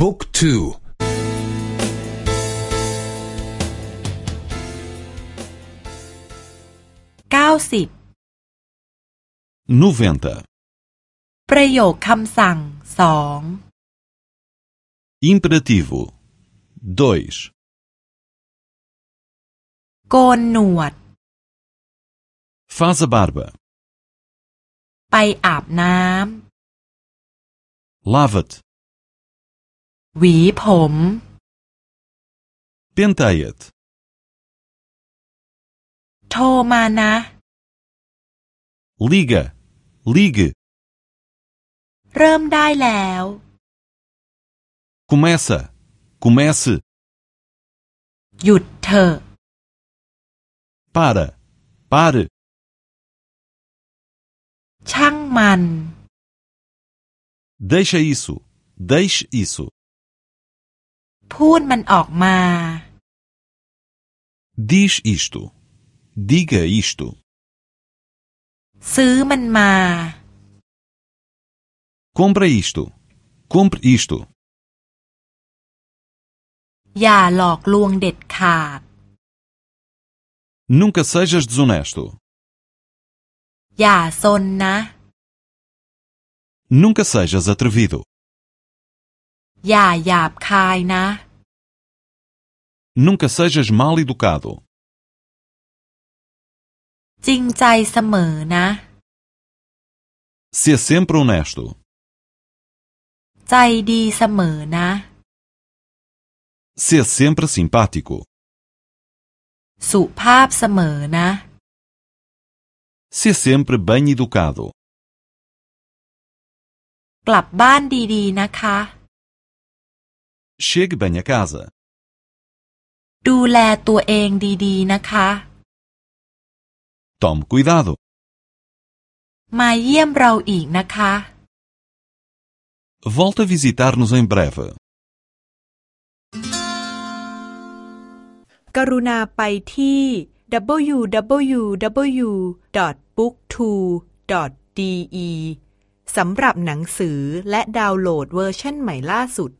บุ๊กทูเก้าสิบ noventa ประโยคคำสั่งสอง imperativo dois โกนหนวด faz a barba ไปอาบน้ lava-te ำ หวีผม penteia-te โทรมานะ liga ligue เริ่มได้แล้ว começa comece หยุดเถอะ para pare ช่างมัน deixa isso deixe isso พูดมันออกมา diz isto diga isto ซื้อมันมา compra isto compre isto อย่าหลอกลวงเด็ดขาด nunca sejas desonesto อย่าซนนะ nunca sejas atrevido อย่าหยาบคายนะ nunca sejas mal educado จริงใจเสมอนะ ser sempre honesto ใจดีเสมอนะ ser sempre simpático สุภาพเสมอนะ ser sempre bem educado กลับบ้านดีๆนะคะ chegue bem a casa ดูแลตัวเองดีๆ นะคะ tome cuidado มาเยี่ยมเราอีกนะคะ volte a visitar-nos em breve กรุณาไปที่ www.booktwo.de สำหรับหนังสือและดาวน์โหลดเวอร์ชันใหม่ล่าสุด